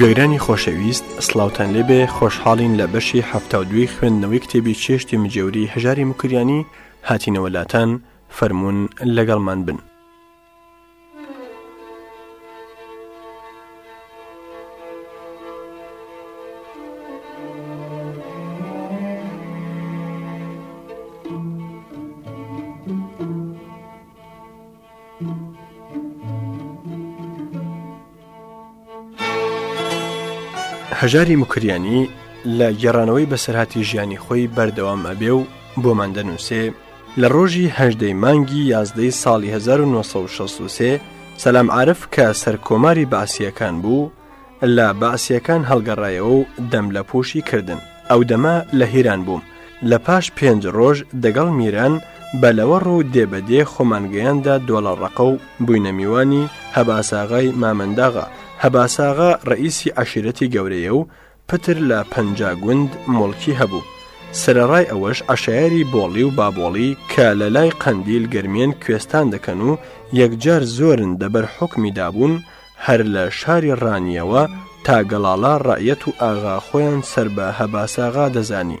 گوێگرانی خۆشەویست سلااوان لێبێ خۆشحاڵین لە بەشی هەفتا و دوی خوێندنەوەی کتێبی چێشتی مجێوری هەژاری مکریانی هاتینەوەلاتان فەرمونون لەگەڵمان بن. هەژاری موکریانی لە گێڕانەوەی بەسەرهاتی ژیانی خۆی بەردەوام ئەبێ و بۆمان دەنووسێ لە ڕۆژی هەژدەی مانگی یازدەی ساڵی 1960 سەلام عرف کە سەرکۆماری باسییەکان بوو لە بەعسیەکان هەڵگەڕایەوە و دەم لە پۆشی کردن ئەو دەمە لە هیران بووم لە پاش پێنج ڕۆژ دەگەڵ میران بە لەوە ڕوو دێبەدێ خۆمانگەیاندا دۆڵە ڕەقە و بووینە میوانی هەباساغای مامەنداغا هەباساغا ڕئیسی عشیرەتی گەورەیە و پتر لە پەنجا گوند موڵکی هەبوو، سەرەڕای ئەوەش عەشایەری بۆڵی و بابۆڵی کە لە لای قەندیل گەرمێن کوێستان دەکەن و یەکجار زۆرن دەبەر حوکمی دابوون، هەر لە شاری ڕانیەوە تا گەڵاڵە ڕەعیەت و ئاغا خۆیان سەر بە هەباساغا دەزانی،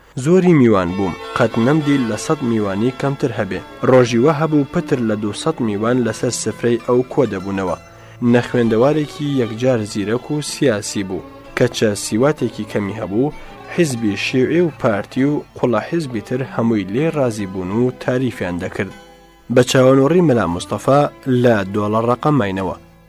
زۆری میوان بووم قەت نەم دیت لە سەد میوانی کەمتر هەبێ ڕۆژی وا هەبوو پتر لە دوو سەد میوان لەسەر سفرەی ئەو کۆ دەبوونەوە نەخوێندەوارێکی یەکجار زیرەک و سیاسی بوو کە چە سیواتێکی کەمی هەبوو حیزبی شیوعی و پارتی و قوڵە حیزبی تر هەمووی لێی ڕازی بوون و تاریفیان دەکرد بە چاوەنۆڕی مەلا مستەفا لە دۆڵە ڕەقە ماینەوە.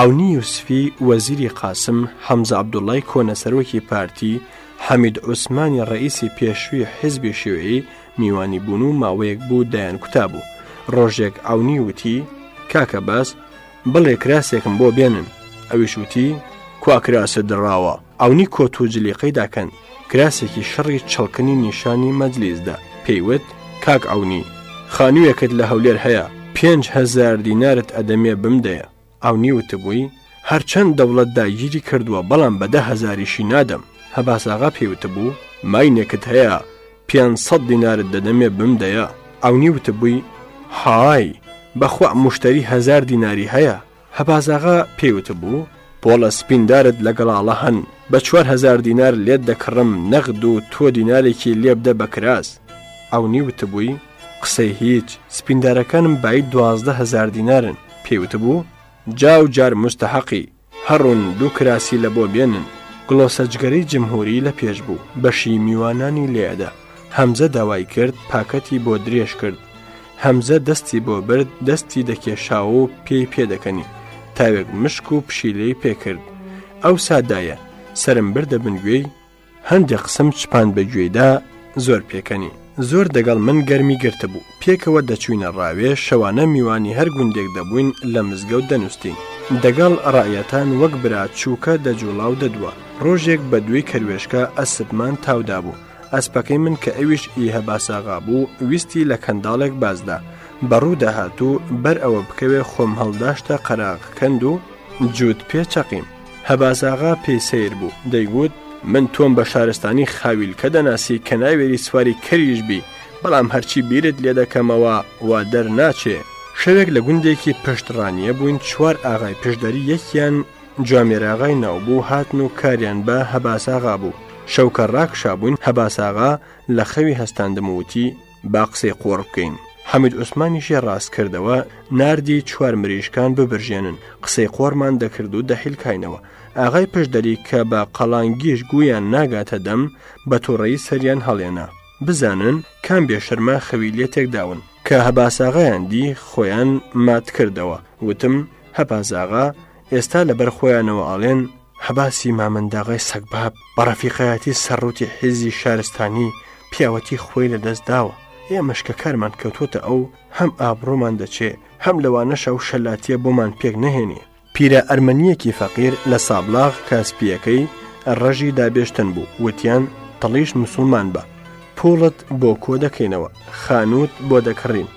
عەونی یوسفی وەزیری قاسم، حەمزە عەبدوڵڵای کۆنە سەرۆکی پارتی، حەمید عوسمانی ڕەئیسی پێشووی حیزبی شیوعی میوانی بوون و ماوەیەک بوو دایانکوتابوو. ڕۆژێک عەونی وتی، کاکە بەس بڵێ کراسێکم بۆ بێنن. ئەویش وتی، کوا کراست دڕاوە؟ عەونی کۆت و جلیقەی داکەن، کراسێکی شڕی چڵکنی نیشانی مەجلیس دا، پێی وت، کاک عەونی، خانوویەکت لە هەولێر هەیە، پێنج هەزار دینارت ئەدەمێ بمدەیە. عەونی وتبووی، هەرچەند دەوڵەت داگیری کردووە، بەڵام بە دە هەزاریشی نادەم. هەباساغا پێی وتبوو، ماینێکت هەیە، پێنج سەد دینارت دەدەمێ بمدەیە. عەونی وتبووی، های! بە خوا موشتەری هەزار دیناری هەیە، هەبازاغا پێی وتبوو، پۆڵە سپیندارت لە گەڵاڵە هەن، بە چوار هەزار دینار لێت دەکڕم نەغد و تۆ دینارێکی لێ بدە بە کراس. عەونی وتبووی، قسەی هیچ، سپیندارەکانم بایی دوازدە هەزار دینارن. پێی وتبوو، جا و جار موستەهەقی، هەڕۆن دوو کراسی لە بۆ بێنن. گڵۆسەجگەری جمهووری لە پێش بوو، بەشی میوانانی لێ ئەدا. هەمزە داوای کرد پاکەتی بۆ درێژ کرد هەمزە دەستی بۆ برد دەستی دەکێشاوە و پێی پێدەکەنی تاوێک مشک و پشیلەی پێکرد ئەو سادایە سرم بردە بنگوێی هەندێک قسم چپان بە گوێیدا زۆر پێکەنی زۆر دەگەڵ من گەرمی گرتبوو پێکەوە دەچوینە ڕاوێ شەوانە میوانی هەر گوندێک دەبووین لە مزگەوت دەنووسین دەگەڵ ڕایەتان وەک برا چووکە دەجوڵاو دەدووە ڕۆژێک بە دوێی کەروێشکە ئەسپمان تاودابوو ئەسپەکەی من کە ئەویش ئی هەباساغا بوو ویستی لە کەنداڵێک بازدا بە ڕوودا هات و بەر ئەوە بکەوێ خۆم هەڵداشتە قەراغ کەند و جووت پێ چەقیم هەباساغا پێی سەیر بوو دەیگووت من تۆم بە شارستانی خاویلکە دەناسی کە ناوێری سواری کەریش بی بەڵام هەرچی بیرت لێ دەکەمەوە وا دەرناچێ شەوێک لە گوندێکی پشت ڕانیە بووین چوار ئاغای پشدەری یەکیان جوامێراغای ناوبوو هاتن و کاریان بە هەباساغا بوو. شەو کە ڕاکشابووین، هەباساغا لە خەوی هەستاندم و وتی، با قسەی قۆڕ بکەین. حەمید عوسمانیشی ڕاست کردەوە، ناردی چوار مریشکان ببرژێنن. قسەی قۆڕمان دەکرد و دەحیلکاینەوە. ئاغای پشدەری کە بە قەڵانگیش گوویان ناگاتە دەم، بە تووڕەیی سەریان هەڵێنا، بزانن کام بێشەرمە خەوی لێ تێک داون. کە هەباساغایان دی، خۆیان مات کردەوە. وتم، هەباساغا، ئێستا لەبەر خۆیانەوە ئەڵێن حەباسی مامەنداغای سەگباب بە ڕەفیقایەتی سەرڕوتی حیزی شارستانی پیاوەتی خۆی لە دەست داوە ئێمەش کە کارمان کەوتوتە ئەو هەم ئابڕۆمان دەچێ هەم لەوانەشە و شەلاتیە بۆمان پێک نەهێنێ پیرە ئەرمەنیەکی فەقیر لە سابڵاغ کە سپیەکەی ڕەژی دابێشتن بوو وتیان تەڵیش مسوڵمان بە پوڵت بۆ کۆ دەکەینەوە خانوت بۆ دەکڕین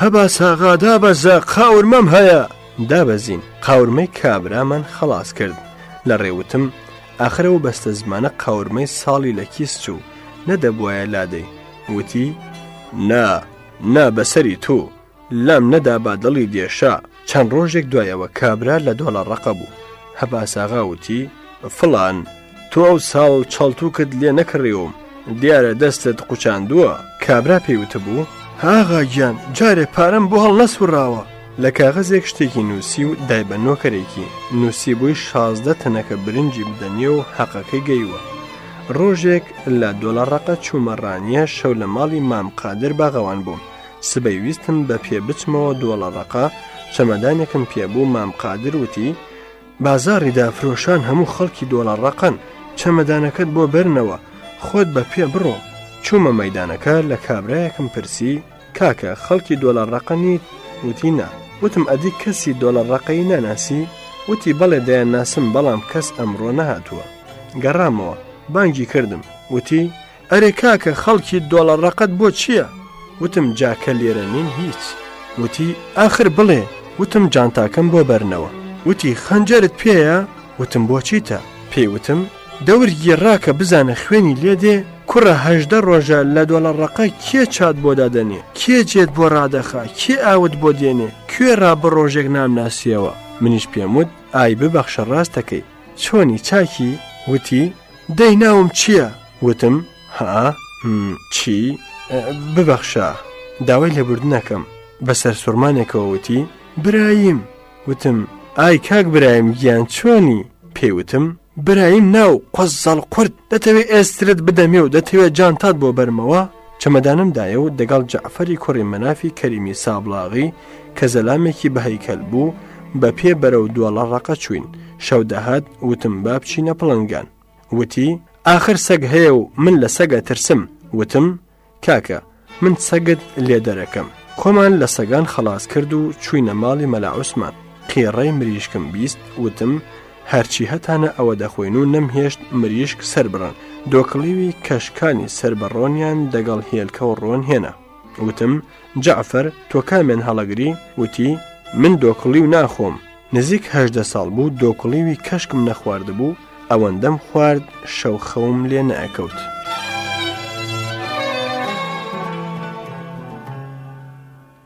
هە باساغا دابەزە قاورمەم هەیە دابەزین قاورمەی کابرامان خەڵاس کرد لە ڕێوتم ئاخرەوە بەستە زمانە قاورمەی ساڵی لە کیس چوو نەدەبواە لادەی وتی نا نا بەسەری تۆ لام نەدابا دڵی دێشا چەند ڕۆژێک دوای ئەوە کابرا لە دۆڵە ڕقە بوو هەباساغا وتی فلان تۆ ئەو ساڵ چەڵتوکت لێ نەکڕیوم دیارە دەستت قوچاندووە کابرا پێیوتە بوو هاغاگیان جارێ پارەم بۆ هەڵ نەسوڕاوە لە کاغەزێک شتێکی نووسی و دای بە نۆکەرێکی نووسی بووی شازدە تەنەکە برنجی بدەنیێ و حەقەکەی گەیوە ڕۆژێک لە دۆلارڕقە چوومە ڕانیە شەو لە ماڵی مام قادر باغەوان بووم سبەی ویستم بە پێ بچمەوە دۆڵە ڕەقە چەمەدانێکم پێبوو مام قادر وتی بازاری دافرۆشان هەموو خەڵکی دۆڵە ڕەقەن چەمەدانەکەت بۆ بەرنەوە خۆت بە پێ بڕۆ چوومە مەدانەکە لە کابراایەکم پرسی کاکە خەڵکی دۆلار ڕقنی وتی نا وتم ئەدی کەسی دۆلار ڕقەی ناناسی وتی بەڵێ دەیان ناسم بەڵام کەس ئەمڕۆ نەهاتووە گەڕامەوە بانگی کردم وتی ئەرێ کاکە خەڵکی دۆڵە ڕەقت بۆ چییە؟ وتم جاکە لێرە نین هیچ وتی ئاخر بڵێ وتم جانتاکەم بۆ بەرنەوە وتی خەنجەرت پێەیە وتم بۆچیتە پێی وتم دەورگی ڕاکە بزانە خوێنی لێ دێ کوڕە هەژدە ڕۆژە لە دۆڵە ڕەقە کێ چات بۆ دادەنێ کێ جێت بۆ ڕادەخا کێ ئاوت بۆ دێنێ کوێ ڕا بە ڕۆژێک نامناسیەوە منیش پێم وت ئای ببەخشە ڕاستەکەی چۆنی چاکی وتی دەی ناوم چییە؟ وتم، هەئە؟ م، چی؟ ببەخشە، داوای لێبوردنەکەم. بە سەرسوڕمانێکەوە وتی، برایم! وتم، ئای کاک برایم گیان چۆنی؟ پێی وتم، برایم ناو، قوزەڵ قورت، دەتەوێ ئێسترت بدەمێ و دەتەوێ جانتات بۆ بەرمەوە؟ چەمەدانم دایە و دەگەڵ جەعفەری کوڕی مەنافی کەریمی سابڵاغی کە زەلامێکی بەهەیکەل بوو بە پێ بەرە و دووەڵە ڕەقە چوین شەو دەهات وتم با بچینە پڵنگان وتی ئاخر سەگ هەیە و من لە سەگە ترسم وتم کاکە من سەگت لێ دەرەکەم خۆمان لە سەگان خەڵاز کرد و چوینە ماڵی مەلا عوسمان قێڕەی مریشکم بیست وتم هەرچی هەتانە ئەوە دەخۆین و نەمهێشت مریشک سەر بڕن دۆکڵیوی کەشکانی سەر بە ڕۆنیان دەگەڵ هێلکە و ڕۆن هێنا وتم جەعفەر تۆ کامێن هەڵەگری وتی من دۆکڵی و ناخۆم نزیک هەدە ساڵ بوو دۆکڵیوی کەشکم نەخواردبوو ئەوەندەم خوارد شەو خەوم لێ نەئەکەوت.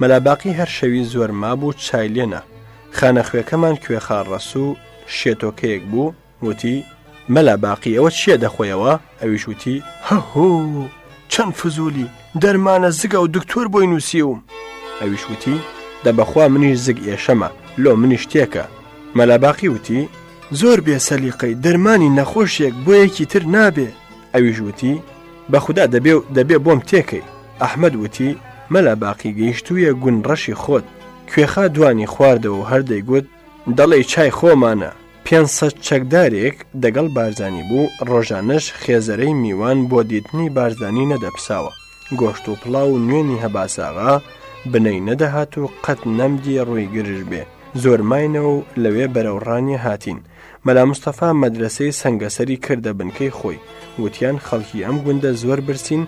مەلا باقی هەر شەوی زۆر مابوو چای لێ نا. خانەخوێکەمان کوێخا ڕەسوو شێتۆکەیەک بوو، وتی، مەلا باقی ئەوە چییە دەخۆیەوە؟ ئەویش وتی، هەهوو! چەند فزوولی، دەرمانە زگە و دکتۆر بۆی نووسیوم. ئەویش وتی، دە بە خوا منیش زگ ئێشەمە، لۆ منیش تێکە. مەلا باقی وتی، زۆر بێ سەلیقەی، دەرمانی نەخۆشێک بۆ یەکی تر نابێ. ئەویش وتی بە خودا دەبێ و دەبێ بۆم تێکەی ئەحمد وتی مەلا باقی گەیشتوویە گون ڕەشی خۆت کوێخا دوانی خواردەوە و هەردەی گوت دەڵێ چای خۆمانە پێنسە چەکدارێک دەگەڵ بارزانانی بوو ڕۆژانەش خێزەرەی میوان بۆ دیتنی بارزانانی نەدەپساوە گۆشت و پڵاو و نوێنی هەباساغا بنەی نەدەهات و قەت نەمدی ڕووی گرژ بێ زۆر ماینەوە و لەوێ بەرەو ڕانی هاتین مەلا مستەفا مەدرەسەی سەنگەسەری کردە بنکەی خۆی وتیان خەڵکی ئەم گوندە زۆر برسین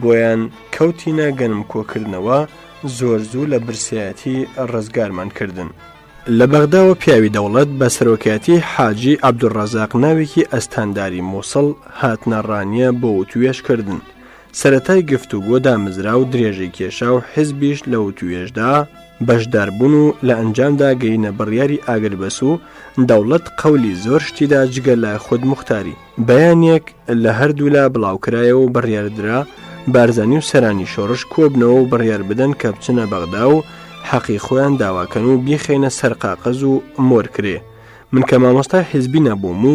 بۆیان کەوتینە گەنم کۆکردنەوە زۆر زوو لە برسایەتی ڕزگارمان کردن. لە بەغداوە پیاوی دەوڵەت بە سەرۆکایەتی حاجی عەبدولڕەزاق ناوێکی ئەستانداری مووسڵ هاتنە ڕانیە بۆ وتوێژکردن، سەرەتای گفتوگۆ دامزرا و درێژەی کێشا و حزبیش لە وتوێژدا بەشداربوون و لە ئەنجامدا گەینە بڕیاری ئاگربەس و دەوڵەت قەولی زۆر شتیدا جگە لە خود مختاری بەیانێک لە هەردوولا بڵاوکرایە و بڕیاردرا بارزانی و سەرانی شۆڕش کۆبنەوە و بڕیار بدەن کە بچنە بەغدا و حەقی خۆیان داواکەن و بیخینە سەرقاقەز و مۆرکرێ من کە مامۆستا حزبی نەبووم و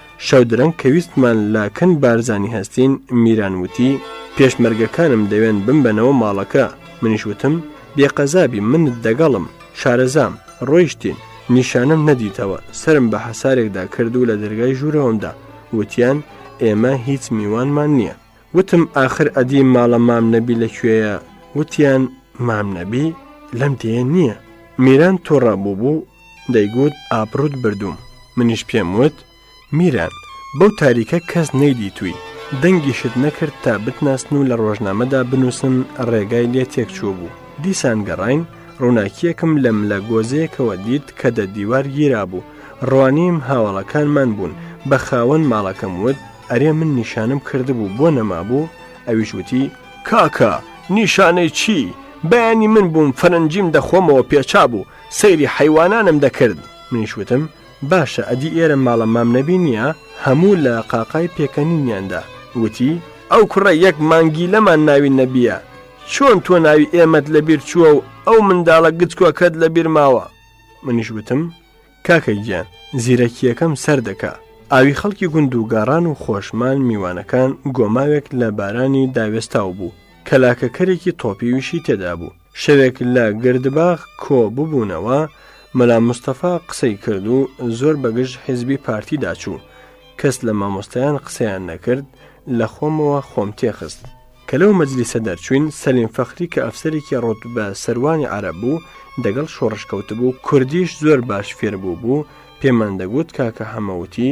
شەو درەنگ کە ویستمان لە کن بارزانی هەستین، میران وتی، پێشمەرگەکانم دەوێن بمبەنەوە ماڵەکە، منیش وتم، بێ قەزابی منت دەگەڵم، شارەزام، ڕۆیشتین، نیشانم نەدیتەوە، سەرم بە حەسارێکدا کرد و لە دەرگای ژوورەوەمدا، وتیان، ئێمە هیچ میوانمان نییە. وتم، ئاخر ئەدی ماڵە مام نەبی لە کوێیە؟ وتیان، مام نەبی لەم دێیە نییە. میران توڕە بووبوو، دەیگوت ئابڕووت بردووم، منیش پێم وت، میران، بەو تاریکە کەس نەیدیتووی، دەنگیشت نەکرد تا بتناسن و لە ڕۆژنامەدا بنووسن ڕێگای لێ تێک چووبوو، دیسان گەڕاین، ڕووناکییەکم لە ملە گۆزەیەکەوە دیت کە دە دیوار گیرابوو، ڕوانیم هاوەڵەکانمان بوون، بە خاوەن ماڵەکەم وت، ئەرێ من نیشانم کردبوو بۆ نەمابوو؟ ئەویش وتی، کاکە، نیشانەی چی، بەیانی من بووم فەرەنجیم دەخۆمەوە پێچابوو، سەیری حەیوانانم دەکرد منیش وتم باشە ئەدی ئێرە ماڵە مام نەبی نییە هەموو لە قاقای پێکەنینیاندا وتی ئەو کوڕە یەک مانگی لەمان ناوی نەبیە چۆن تۆ ناوی ئێمەت لەبیر چووە و ئەو منداڵە گچکۆکەت لەبیر ماوە منیش وتم کاکە گیان زیرەکیەکەم سەردەکە ئاوی خەڵکی گوند و گاڕان و خۆشمان میوانەکان گۆماوێک لە بارانی داوێستاو بوو کەلاکەکەرێکی تۆپیویشی تێدا بوو شەوێک لە گردباغ کۆ ببوونەوە، مەلا مستەفا قسەی کرد و زۆر بەگژ حیزبی پارتی داچوو، کەس لە مامۆستایان قسەیان نەکرد، لە خۆمەوە خۆم تێخست. کە لەو مەجلیسە دەرچووین، سەلیم فەخری کە ئەفسەرێکی ڕوتبە سەروانی عەرەب بوو، دەگەڵ شۆڕش کەوتبوو، کوردیش زۆر باش فێر بووبوو، پێمان دەگوت کاکە حەمە وتی،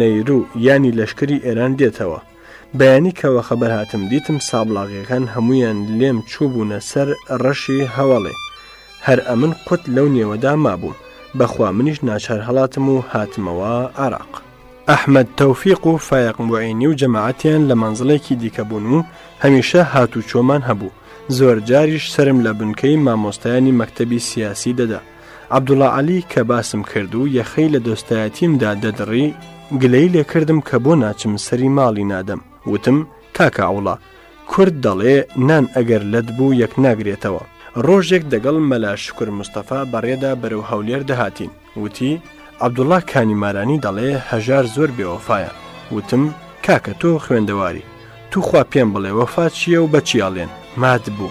نەیرو یانی لەشکری ئێران دێتەوە بەیانی کەوە خەبەر هاتم دیتم سابڵاغیەکان هەموویان لێم چووبوونە سەر ڕەشی هەوەڵێ هەر ئەمن قوت لەو نێوەدا مابووم بەخوا منیش ناچار هەڵاتم و هاتمەوە عراق. ئەحمەد تەوفیق و فایەق موعینی و جەماعەتیان لە مەنزڵێکی دیکە بوون و هەمیشە هاتوچۆمان هەبوو زۆر جاریش سەرم لە بنکەی مامۆستایانی مەکتەبی سیاسی دەدا عەبدوڵا عەلی کە باسم کرد و یەخەی لە دۆستایەتیمدا دەدڕی، گلەیی لێ کردم کە بۆ ناچم سەری ماڵی نادەم، وتم، کاکە عەوڵا، کورد دەڵێ نان ئەگەر لەت بوو یەک ناگرێتەوە. ڕۆژێک دەگەڵ مەلا شوکر مستەفا بە ڕێدا بەرەو هەولێر دەهاتین، وتی، عەبدوڵا کانی مارانی دەڵێ هەژار زۆر بێ وەفایە، وتم، کاکە تۆ خوێندەواری، توخوا پێم بڵێ وەفا چییە و بە چی ئەڵێن، مات بوو؟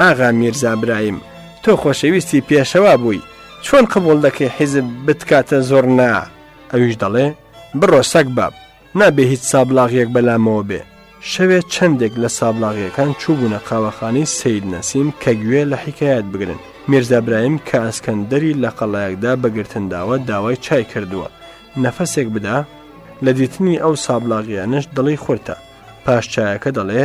ئاغا میرزا برایم تۆ خۆشەویستی پێشەوا بووی چۆن قبوڵ دەکەی حیزب بتکاتە زۆڕنا؟ ئەویش دەڵێ بڕۆ سەگ باب نابێ هیچ سابڵاغیەک بەلامەوە بێ. شەوێ چەندێک لە سابڵاغیەکان چووبوونە قاوەخانەی سەید نەسیم کە گوێ لە حیکایەت بگرن. میرزا برایم کە ئەسکەندەری لە قەڵایەکدا بە گرتن داوە داوای چای کردووە. نەفەسێک بدا؟ لە دیتنی ئەو سابڵاغیانەش دڵی خورتە. پاش چایەکە دەڵێ،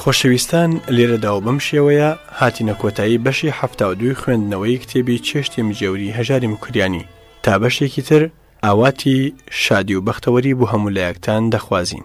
خۆشەویستان لێرەدا و بەم شێوەیە هاتینە کۆتایی بەشی هەفتا و دووی خوێندنەوەی کتێبی چێشتی مجێوری هەژاری مکریانی تا بەشێکی تر ئاواتی شادی و بەختەوەری بۆ هەموو لایەکتان دەخوازین.